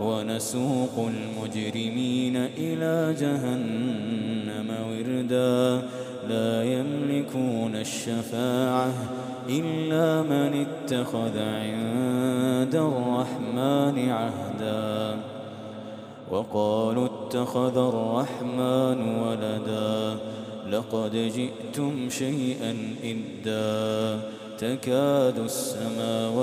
ونسوق المجرمين إلى جهنم وردا. لا يملكون الشفاعة إلا من اتخذ عند الرحمن عهدا. وقالوا اتخذ الرحمن ولدا. لقد جئتم شيئا إدا. تكاد السماوات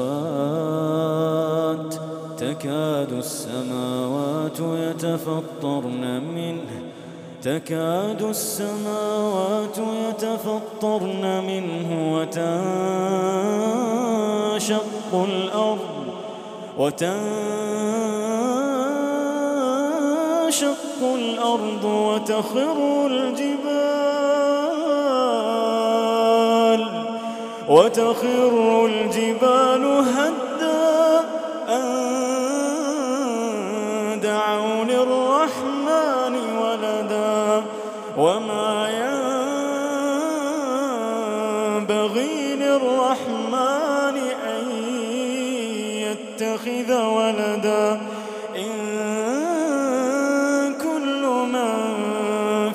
تكاد السماوات يتفطرن منه. تكاد السماوات يتفطرن منه وتنشق الأرض وتنشق الأرض وتخر الجبال وتخر الجبال هدا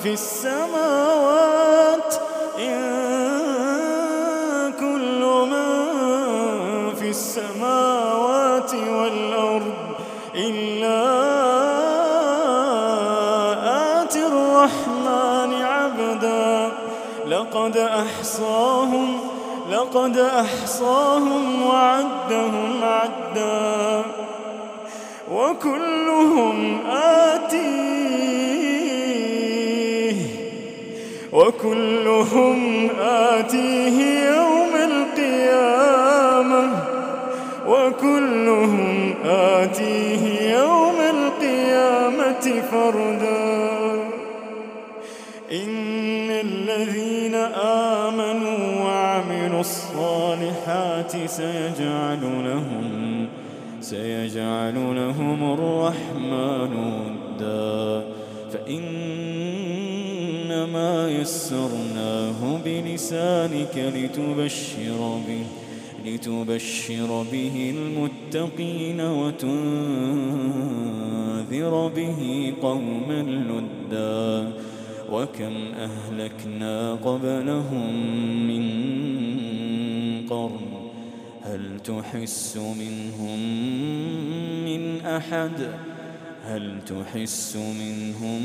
في السماوات إن كل من في السماوات والأرض إلا آتي الرحمن عبدا. لقد أحصاهم لقد أحصاهم وعدهم عدا. وكلهم آتيه وكلهم آتيه يوم القيامة. وكلهم آتيه يوم القيامة فردا. إن الذين آمنوا وعملوا الصالحات سيجعل لهم سيجعل لهم الرحمن ودا. فإنما يسرناه بلسانك لتبشر به لتبشر به المتقين وتنذر به قوما لدا وكم أهلكنا قبلهم من قرن هل تحس منهم من أحد؟ هل تحس منهم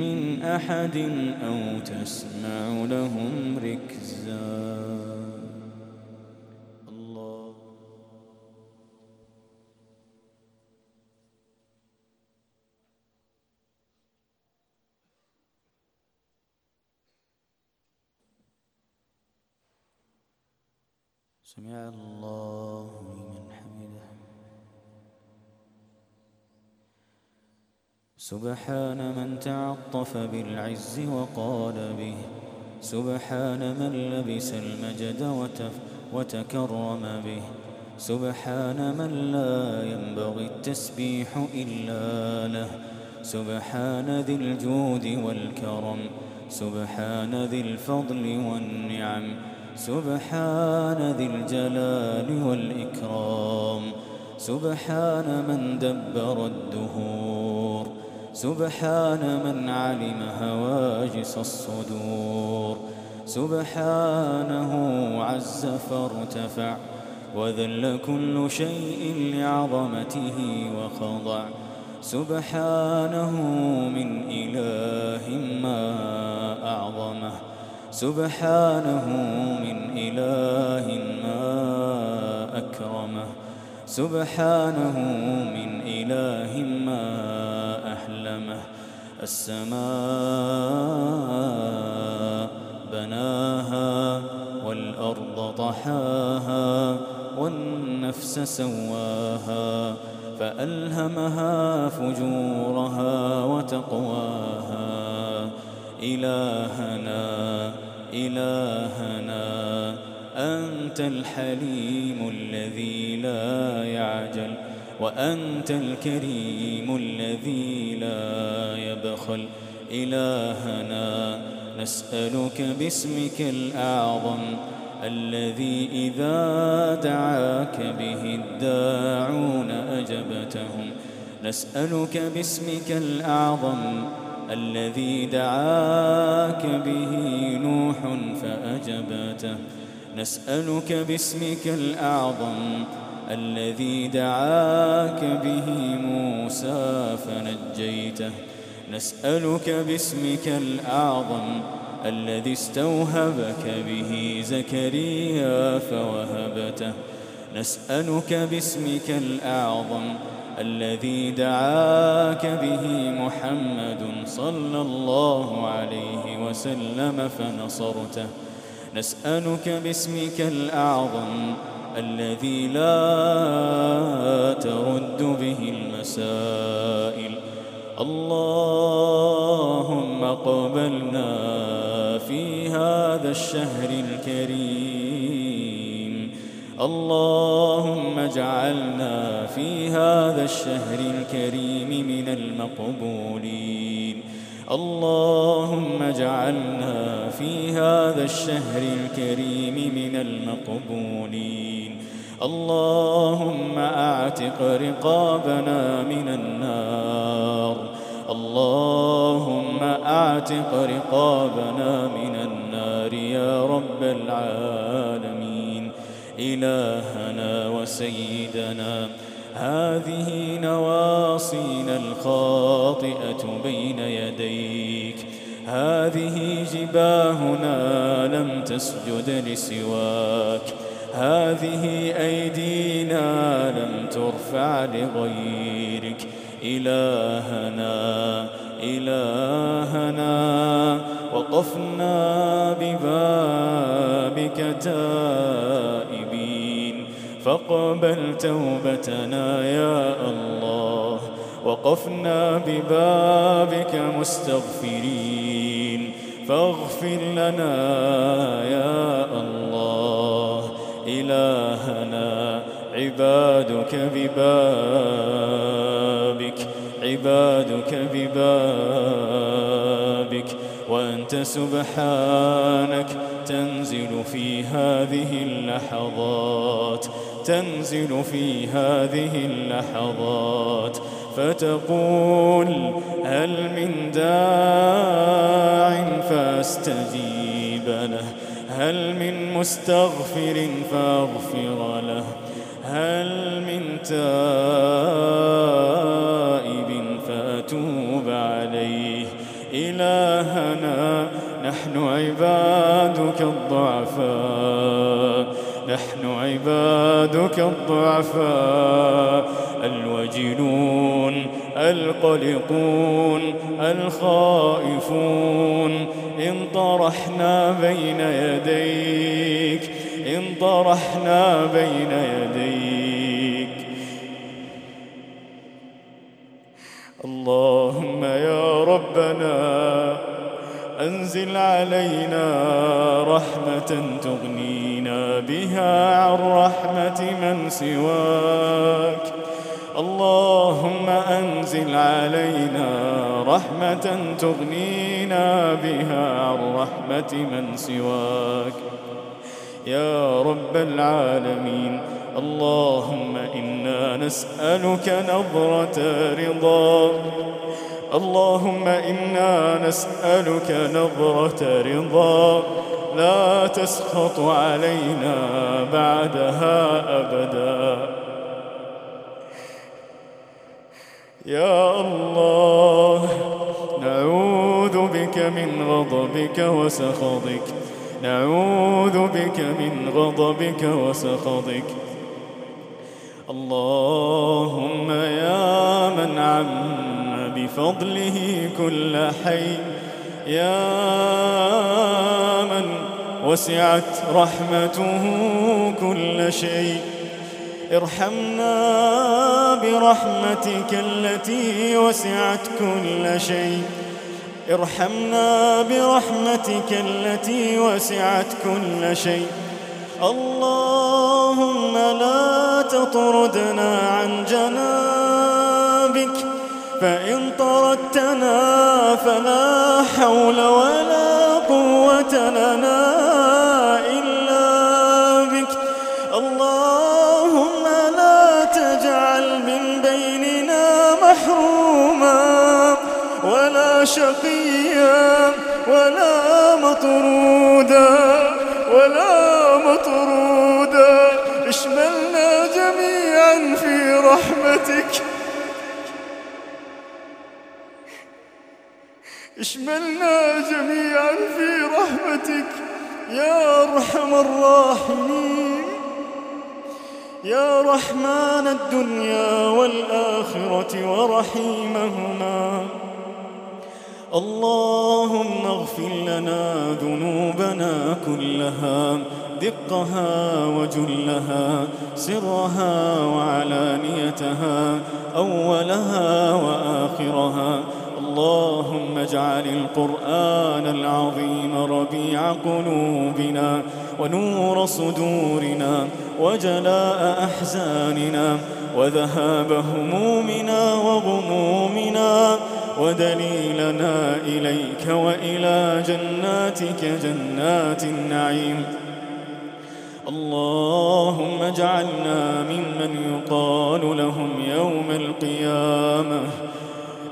من أحد أو تسمع لهم ركزا؟ الله سمع الله سبحان من تعطف بالعز وقال به. سبحان من لبس المجد وتف وتكرم به. سبحان من لا ينبغي التسبيح إلا له. سبحان ذي الجود والكرم. سبحان ذي الفضل والنعم. سبحان ذي الجلال والإكرام. سبحان من دبر الدهور. سبحان من علم هواجس الصدور. سبحانه عز فارتفع وذل كل شيء لعظمته وخضع. سبحانه من إله ما أعظمه. سبحانه من إله ما أكرمه. سبحانه من إله ما أحلمه السماء بناها والأرض طحاها والنفس سواها فألهمها فجورها وتقواها إلهنا إلهنا أنت الحليم الذي لا يعجل وأنت الكريم الذي لا يبخل إلهنا. نسألك باسمك الأعظم الذي إذا دعاك به الداعون أجبتهم. نسألك باسمك الأعظم الذي دعاك به نوح فأجبته. نسألك باسمك الأعظم الذي دعاك به موسى فنجيته. نسألك باسمك الأعظم الذي استوهبك به زكريا فوهبته. نسألك باسمك الأعظم الذي دعاك به محمد صلى الله عليه وسلم فنصرته. نسألك باسمك الأعظم الذي لا ترد به المسائل اللهم اقبلنا في هذا الشهر الكريم. اللهم اجعلنا في هذا الشهر الكريم من المقبولين. اللهم اجعلنا في هذا الشهر الكريم من المقبولين. اللهم أعتق رقابنا من النار. اللهم أعتق رقابنا من النار يا رب العالمين. إلهنا وسيدنا هذه نواصينا الخاطئة بين يديك. هذه جباهنا لم تسجد لسواك. هذه أيدينا لم ترفع لغيرك. إلهنا إلهنا وقفنا ببابك تائبين. فاقبل توبتنا يا الله. وقفنا ببابك مستغفرين. فاغفر لنا عبادك ببابك عبادك ببابك. وأنت سبحانك تنزل في هذه اللحظات تنزل في هذه اللحظات. فتقول هل من داع فاستجيب له هل من مستغفر فاغفر له. هل من تائب فاتوب عليه؟ إلهنا نحن عبادك الضعفاء نحن عبادك الضعفاء الوجلون القلقون الخائفون. إن طرحنا بين يديك إن طرحنا بين يديك. أنزل علينا رحمة تغنينا بها عن رحمة من سواك. اللهم أنزل علينا رحمة تغنينا بها عن رحمة من سواك. يا رب العالمين اللهم إنا نسألك نظرة رضا. اللهم إنا نسألك نظرة رضا. لا تسخط علينا بعدها أبداً. يا الله نعوذ بك من غضبك وسخطك. نعوذ بك من غضبك وسخطك. اللهم عم بفضله كل حي. يا من وسعت رحمته كل شيء. ارحمنا برحمتك التي وسعت كل شيء. ارحمنا برحمتك التي وسعت كل شيء. اللهم لا تطردنا عن جنابك. فإن طردتنا فلا حول ولا قوة لنا شقيا ولا مطرودا ولا مطرودا. اشملنا جميعا في رحمتك. اشملنا جميعا في رحمتك يا أرحم الراحمين. يا رحمن الدنيا والآخرة ورحيمهما. اللهم اغفر لنا ذنوبنا كلها دقها وجلها سرها وعلانيتها أولها وآخرها. اللهم اجعل القرآن العظيم ربيع قلوبنا ونور صدورنا وجلاء أحزاننا وذهاب همومنا وغمومنا ودليلنا إليك وإلى جناتك جنات النعيم. اللهم اجعلنا ممن يقال لهم يوم القيامة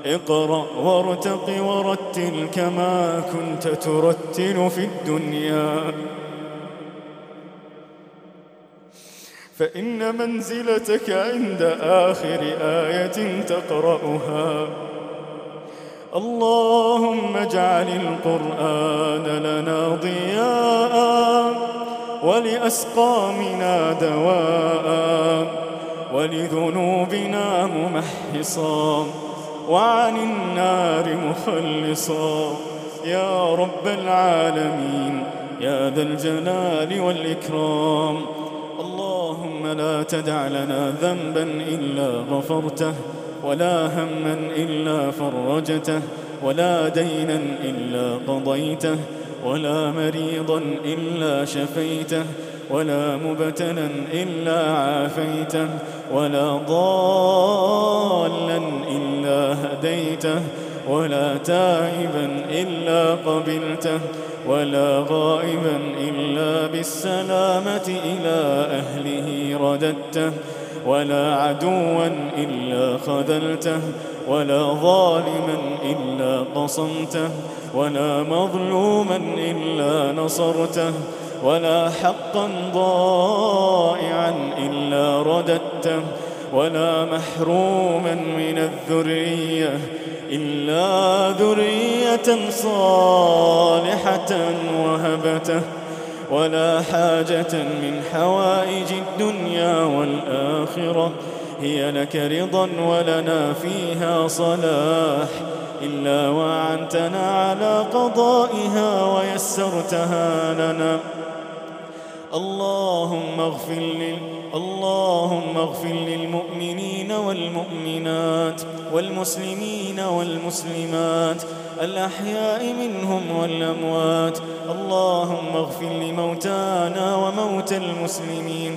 اقرأ وارتق ورتل كما كنت ترتل في الدنيا. فإن منزلتك عند آخر آية تقرأها. اللهم اجعل القرآن لنا ضياء ولأسقامنا دواء ولذنوبنا ممحصا. وعن النار مخلصا. يا رب العالمين يا ذا الجلال والإكرام. اللهم لا تدع لنا ذنبا إلا غفرته ولا هما إلا فرجته ولا دينا إلا قضيته ولا مريضا إلا شفيته ولا مبتلا إلا عافيته ولا ضالا هديته ولا تائبا إلا قبلته ولا غائبا إلا بالسلامة إلى أهله رددته ولا عدوا إلا خذلته ولا ظالما إلا قصمته ولا مظلوما إلا نصرته ولا حقا ضائعا إلا رددته ولا محروما من الذرية إلا ذرية صالحة وهبتة ولا حاجة من حوائج الدنيا والآخرة هي لك رضا ولنا فيها صلاح إلا وعنتنا على قضائها ويسرتها لنا اللهم اغفر لل اللهم اغفر للمؤمنين والمؤمنات والمسلمين والمسلمات الأحياء منهم والأموات. اللهم اغفر لموتانا وموتى المسلمين.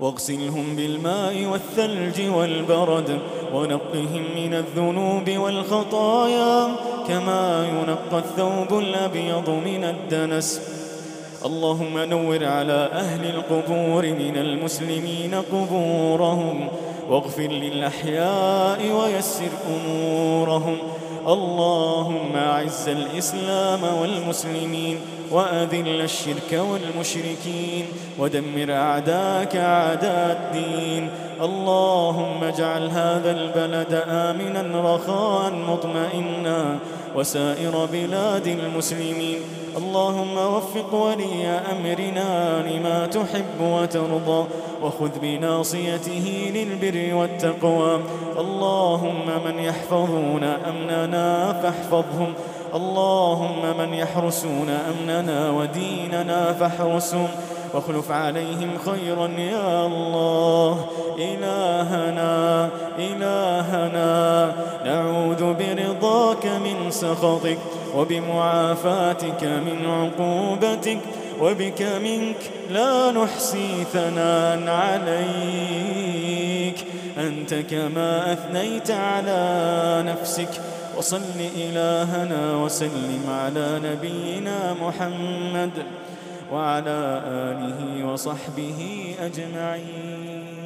واغسلهم بالماء والثلج والبرد ونقهم من الذنوب والخطايا كما ينقى الثوب الأبيض من الدنس. اللهم نور على أهل القبور من المسلمين قبورهم واغفر للأحياء ويسر أمورهم. اللهم أعز الإسلام والمسلمين وأذل الشرك والمشركين ودمر أعداك أعداء الدين. اللهم اجعل هذا البلد آمنا رخاء مطمئنا. وسائر بلاد المسلمين. اللهم وفق ولي أمرنا لما تحب وترضى. وخذ بناصيته للبر والتقوى. اللهم من يحفظون أمننا فاحفظهم. اللهم من يحرسون أمننا وديننا فاحرسهم واخلف عليهم خيرا يا الله. إلهنا إلهنا. نعوذ برضاك من سخطك وبمعافاتك من عقوبتك وبك منك لا نحصي ثناء عليك. أنت كما أثنيت على نفسك وصل إلهنا وسلم على نبينا محمد وعلى آله وصحبه أجمعين.